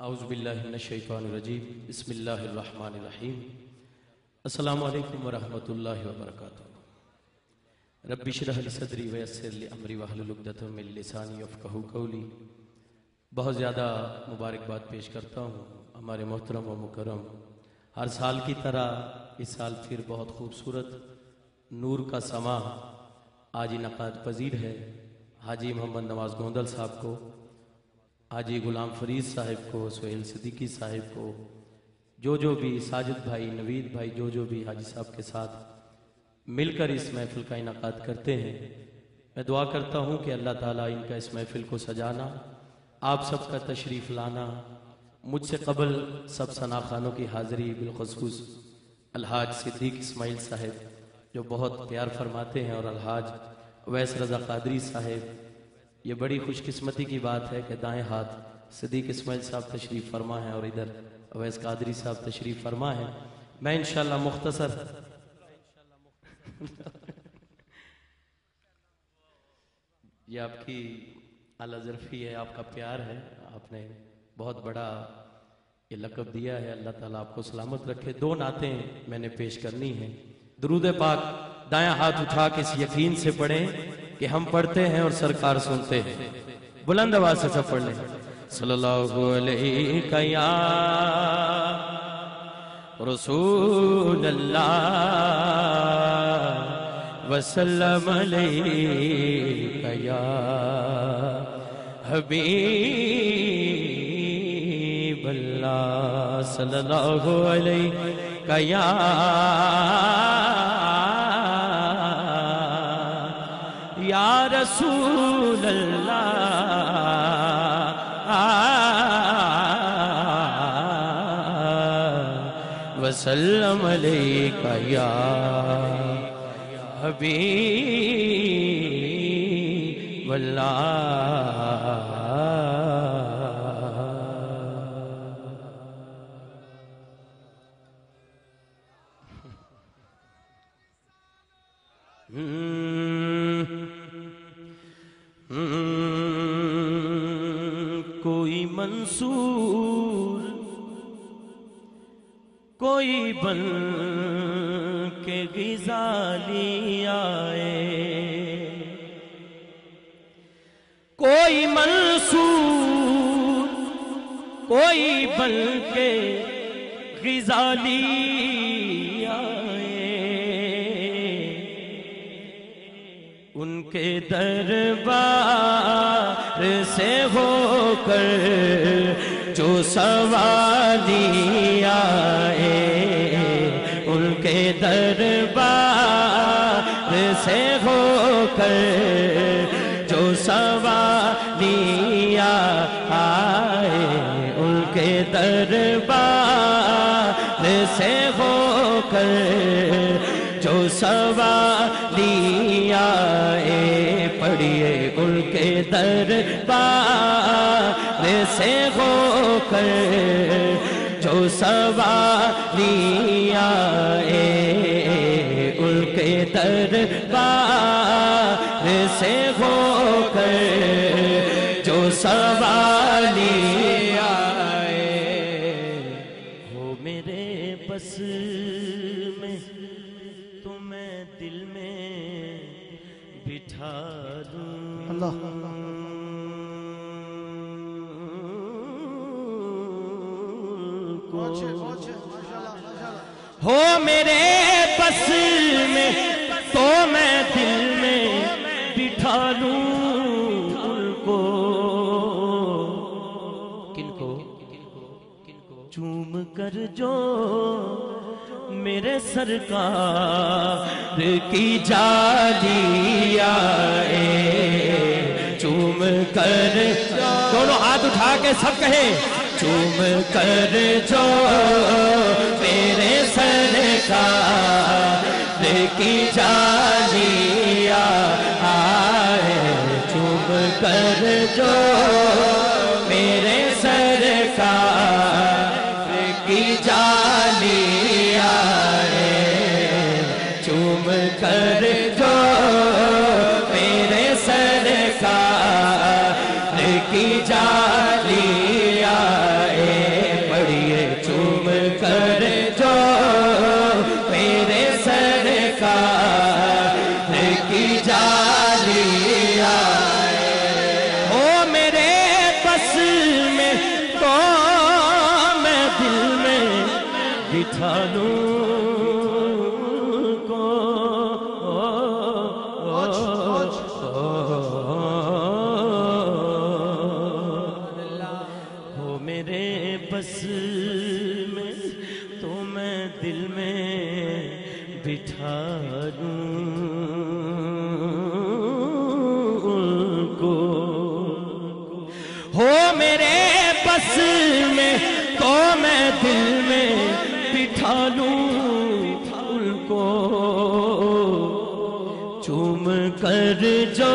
اعوذ باللہ من الشیطان الرجیم، بسم اللہ الرحمن الرحیم۔ السلام علیکم ورحمۃ اللہ وبرکاتہ۔ رب اشرح لی صدری ویسر لی امری واحلل من لسانی یفقهوا قولی۔ بہت زیادہ مبارکباد پیش کرتا ہوں ہمارے محترم و مکرم۔ ہر سال کی طرح اس سال پھر بہت خوبصورت نور کا سما آج انعقاد پذیر ہے۔ حاجی محمد نواز گوندل صاحب کو حاجی غلام فرید صاحب کو، سہیل صدیقی صاحب کو، جو جو بھی ساجد بھائی، نوید بھائی، جو جو بھی حاجی صاحب کے ساتھ مل کر اس محفل کا انعقاد کرتے ہیں، میں دعا کرتا ہوں کہ اللہ تعالیٰ ان کا اس محفل کو سجانا، آپ سب کا تشریف لانا، مجھ سے قبل سب ثنا خانوں کی حاضری بالخصوص الحاج صدیق اسماعیل صاحب، جو بہت پیار فرماتے ہیں، اور الحاج ویس رضا قادری صاحب یہ بڑی خوش قسمتی کی بات ہے کہ دائیں ہاتھ صدیق اسماعیل صاحب تشریف فرما ہے اور ادھر اویس قادری صاحب تشریف فرما ہے میں انشاءاللہ مختصر یہ آپ کی اعلیٰ ظرفی ہے، آپ کا پیار ہے۔ آپ نے بہت بڑا یہ لقب دیا ہے۔ اللہ تعالیٰ آپ کو سلامت رکھے۔ دو نعتیں میں نے پیش کرنی ہیں۔ درود پاک دایاں ہاتھ اٹھا کے اس یقین سے پڑھیں۔ کہ ہم پڑھتے ہیں اور سرکار سنتے ہیں۔ بلند آواز سے سب پڑھ لیں۔ صلی اللہ علیہ یا رسول اللہ وسلم علیہ یا حبیب اللہ صلی اللہ علیہ یا یا رسول اللہ وسلم علیکہ یا حبیب اللہ کوئی بن کے غزالی آئے۔ کوئی منصور، کوئی بن کے غزالی آئے۔ ان کے دربار سے ہو کر جو سوالی آئے، ان کے دربار سے ہو کر جو سوالی آئے، ان کے دربار سے ہو کر جو سوالی آئے، پڑھیے۔ ان کے دربار سے ہو کر جو سوالی آئے ان کے دربار سے ہو کر جو سوالی آئے ہو میرے بس میں تمہیں دل میں بٹھا دوں۔ اللہ۔ ہو میرے بس میں تو میں دل میں بٹھا لوں ان کو۔ کن کو؟ چوم کر جو میرے سرکار کی جالی آئے۔ چوم کر۔ دونوں ہاتھ اٹھا کے سب کہیں۔ چوم کر جو میرے کا دیکھی چالیا آئے۔ چوم کر جو میرے سر کا میں دل میں بٹھا لوں ان کو۔ چوم کر جو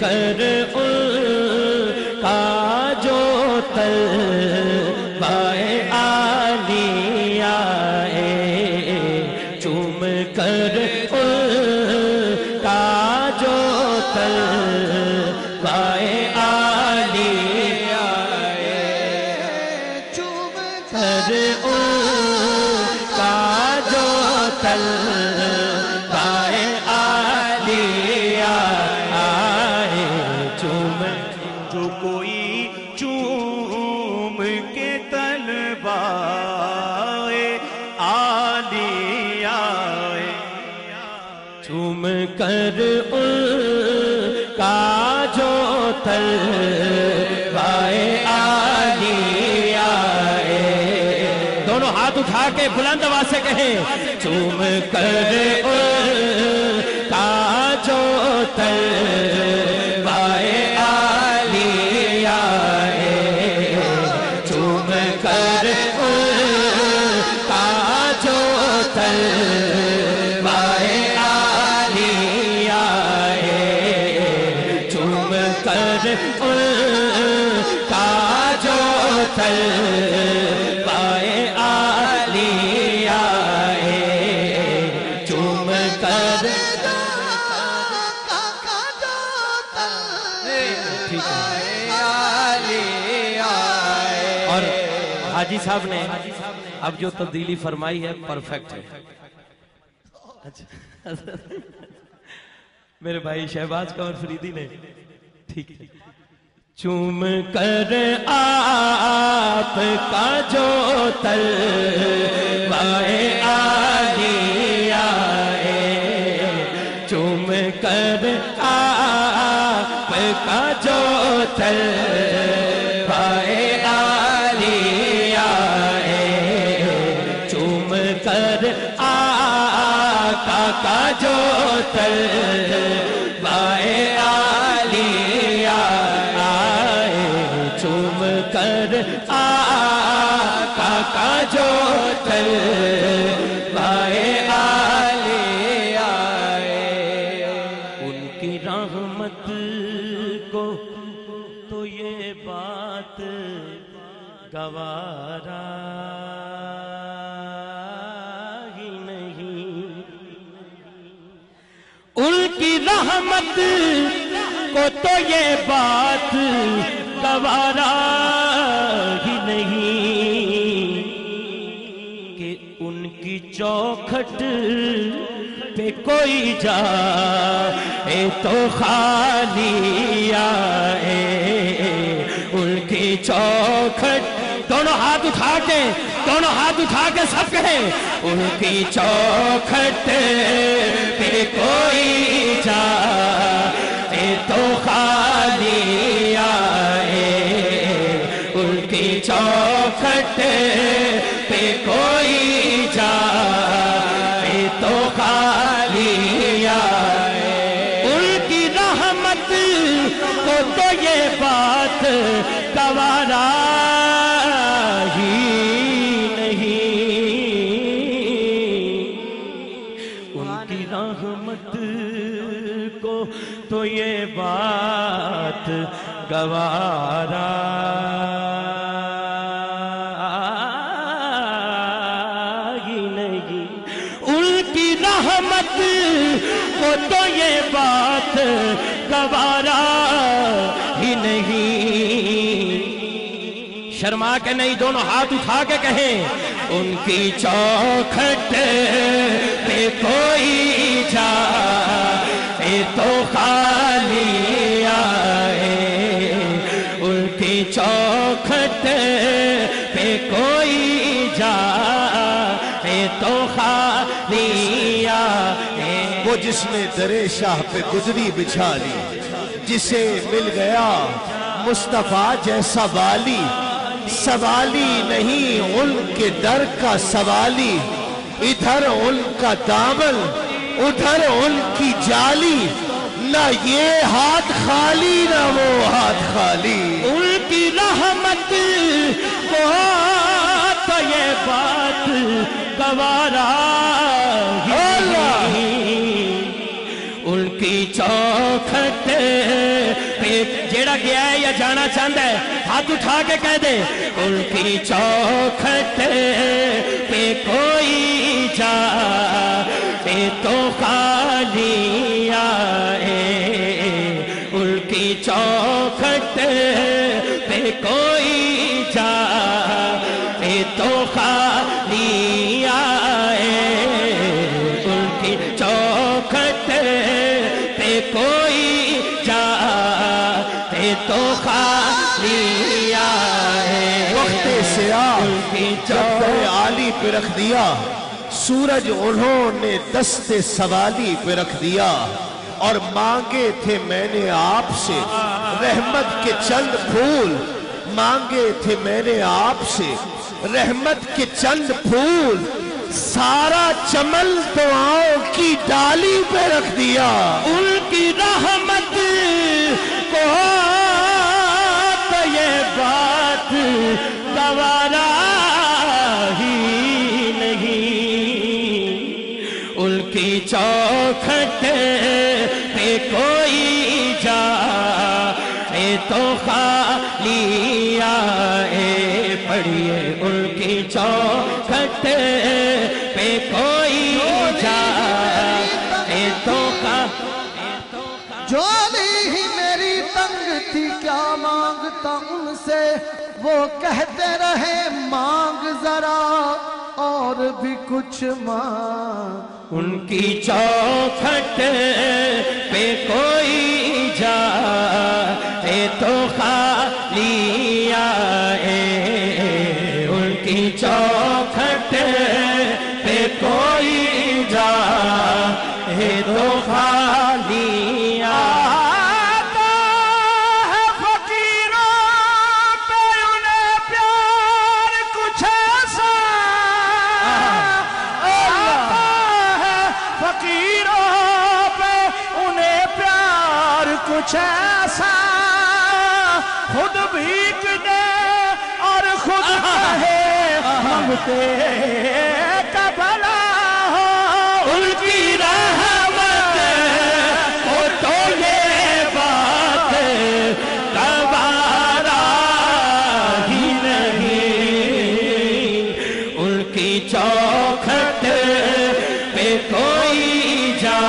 کر تلوائے آدھی آئے۔ چوم کر ان کا جو تل بائے آلی آئے۔ دونوں ہاتھ اٹھا کے بلند آواز سے کہیں، چوم کر ان اور حاجی صاحب نے اب جو تبدیلی فرمائی ہے پرفیکٹ ہے۔ اچھا۔ میرے بھائی شہباز کا اور فریدی نے۔ ٹھیک ہے۔ چوم کر آپ کا جو تل بائے آلی آئے۔ چوم کر آپ کا جو تل کی رحمت کو تو یہ بات گوارا ہی نہیں۔ ان کی رحمت کو تو یہ بات گوارا ہی نہیں کہ ان کی چوکھٹ پہ کوئی جا، اے تو خالی آئے ان کی چوکھٹ۔ دونوں ہاتھ اٹھا کے، دونوں ہاتھ اٹھا کے سب کہیں ان کی چوکھٹ پہ کوئی جا، اے تو خالی آئے ان کی چوکھٹ پہ کوئی یہ بات گوارا۔ ہی نہیں۔ ان کی رحمت کو تو یہ بات گوارا ہی نہیں۔ شرما کے نہیں، دونوں ہاتھ اٹھا کے کہیں، ان کی چوکھٹ پہ کوئی جا۔ آئے تو خالی آئے۔ ان کی چوکھٹ پہ کوئی جا تو خالی آئے۔ وہ جس نے درے شاہ پہ گزری بچھا لی جسے مل گیا مصطفیٰ جیسا والی۔ سوالی نہیں، ان کے در کا سوالی۔ ادھر ان کا دامن ادھر ان کی جالی نہ یہ ہاتھ خالی نہ وہ ہاتھ خالی۔ ان کی رحمت کو تو یہ بات گوارا ان کی چوکھٹ جیڑا گیا ہے یا جانا چاہتا ہے ہاتھ اٹھا کے کہہ دے۔ ان کی چوکھٹ پہ کوئی جا تو خالی آئے۔ ان کی چوکھٹ پہ کوئی جا تو خالی آئے۔ ان کی چوکھٹ پہ کوئی جا تو خالی آئے۔ وقت سیاہ ان کی جب در عالی پہ رکھ دیا۔ سورج انہوں نے دست سوالی پہ رکھ دیا اور مانگے تھے میں نے آپ سے رحمت کے چند پھول۔ مانگے تھے میں نے آپ سے رحمت کے چند پھول۔ سارا چمن دعاؤں کی ڈالی پہ رکھ دیا۔ ان کی رحمت کو تو خالی آئے پڑھیے ان کی چوکھٹ پہ کوئی جا تو جو علی ہی میری تنگ تھی کیا مانگتا ان سے؟ وہ کہتے رہے مانگ ذرا اور بھی کچھ مانگ ان کی چوکھٹ پہ کوئی جا اے تو خالی آئے ان کی چوکھٹ مانگتے کا بھلا ہو، ان کی رحمت ہو تو یہ بات گوارا ہی نہیں۔ ان کی چوکھٹ پہ کوئی جا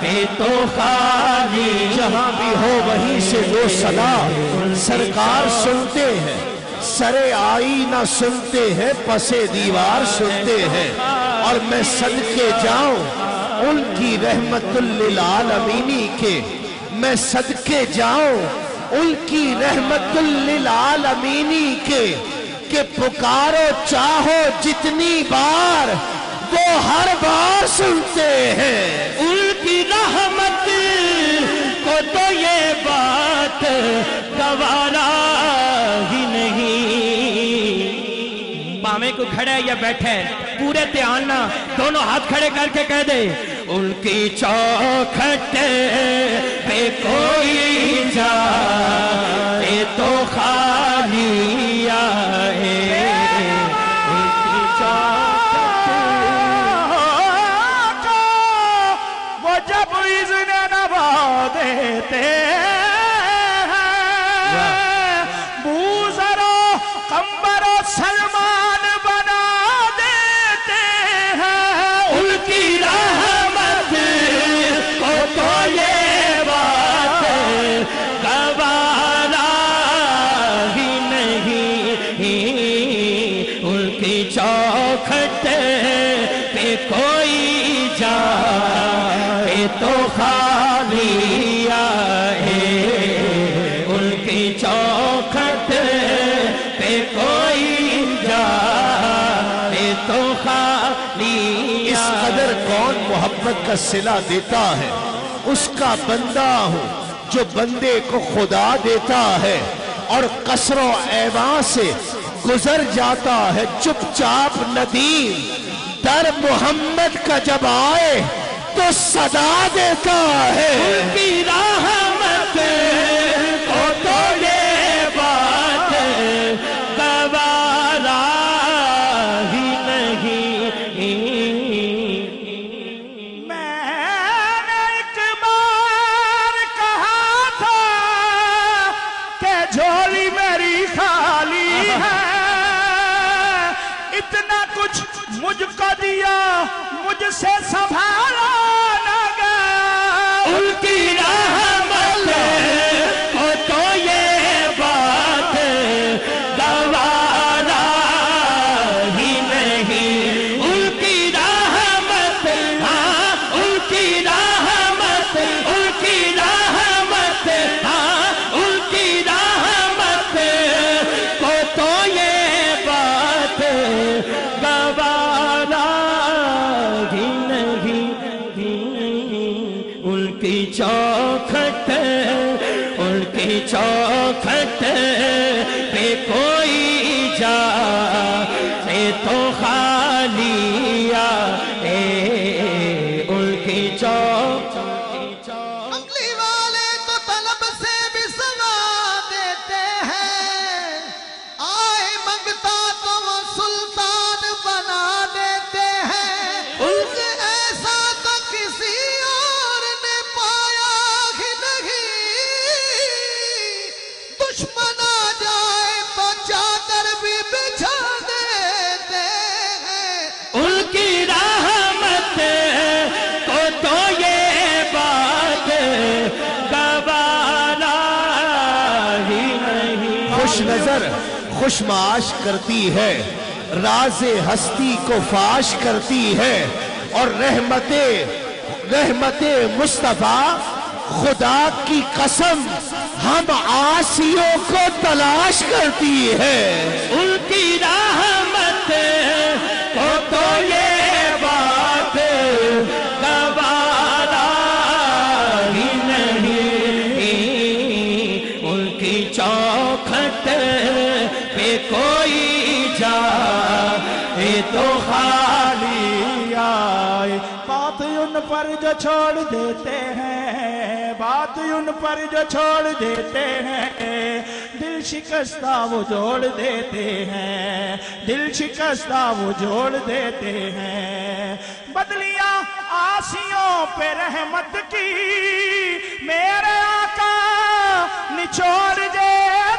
پہ تو خالی۔ جہاں بھی ہو وہیں سے وہ صدا سرکار سنتے ہیں۔ سر آئی نہ سنتے ہیں، پسے دیوار سنتے ہیں۔ اور میں صدقے جاؤں، ان کی رحمت للعالمینی کے۔ میں صدقے جاؤں، ان کی رحمت للعالمینی کے۔ کہ پکارو، چاہو جتنی بار وہ ہر بار سنتے ہیں۔ ان کی رحمت کو تو یہ بات گوارا کو کھڑے یا بیٹھے پورے دھیان نہ دونوں ہاتھ کھڑے کر کے کہہ دے، ان کی چوکھٹ پہ کوئی جائے تو خالی آئے۔ ان کی چوکھٹ وہ جب اذن نوا دیتے اس کون محبت کا صلہ دیتا ہے؟ اس کا بندہ ہوں جو بندے کو خدا دیتا ہے اور قصر و ایوان سے گزر جاتا ہے۔ چپ چاپ ندیم، در محمد کا جب آئے تو صدا دیتا ہے۔ جھولی میری خالی ہے۔ اتنا کچھ مجھ کو دیا، مجھ سے سنبھالا نہ گیا۔ ان کی چوکھٹ ان کی چوکھٹ خوش معاش کرتی ہے، راز ہستی کو فاش کرتی ہے اور رحمت رحمت مصطفیٰ خدا کی قسم ہم آسیوں کو تلاش کرتی ہے۔ ان کی رحمت کو تو یہ جو چھوڑ دیتے ہیں۔ بات ان پر جو چھوڑ دیتے ہیں۔ دل شکستہ وہ جوڑ دیتے ہیں۔ دل شکستہ وہ جوڑ دیتے ہیں۔ بدلیاں آسیوں پہ رحمت کی۔ میرے آقا نچوڑ دیتے